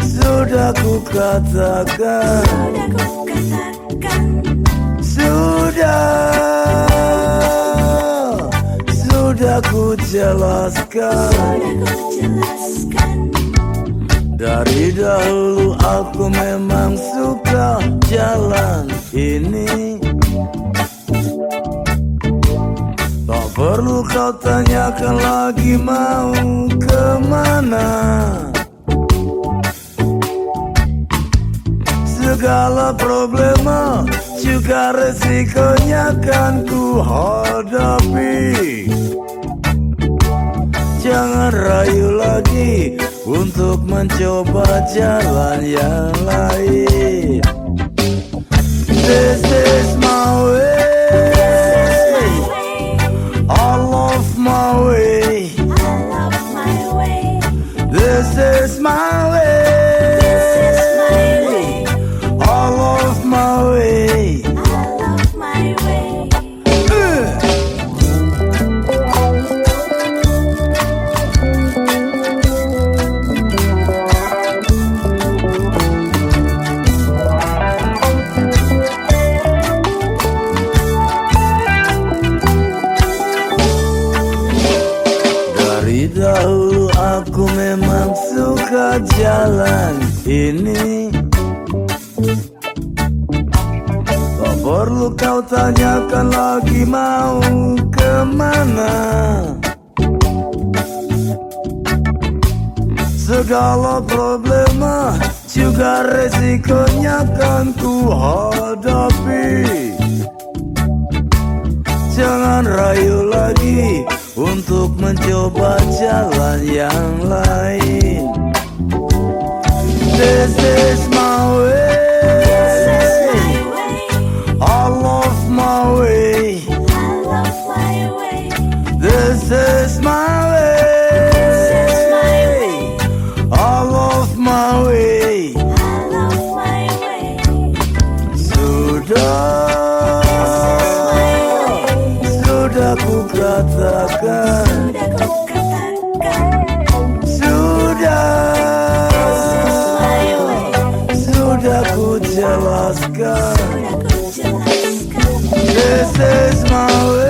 Sudah ku katakan. Sudah ku jelaskan. Dari dahulu aku memang suka jalan ini. Perlu kau tanyakan lagi mau ke mana? Segala problema juga resikonya kan ku hadapi. Jangan rayu lagi untuk mencoba jalan yang lain This is my way Dari dahulu aku memang suka jalan ini. Tak perlu kau tanyakan lagi mau ke mana? Segala problema juga resikonya kan ku hadapi. Jangan rayu lagi untuk mencoba jalan yang lain. This is my This is way. my way I love my way. I love my way This is my way. This is my way I love my way. I love my way Sudah, sudah Sudah ku jelaskan Sudah ku jelaskan This is my This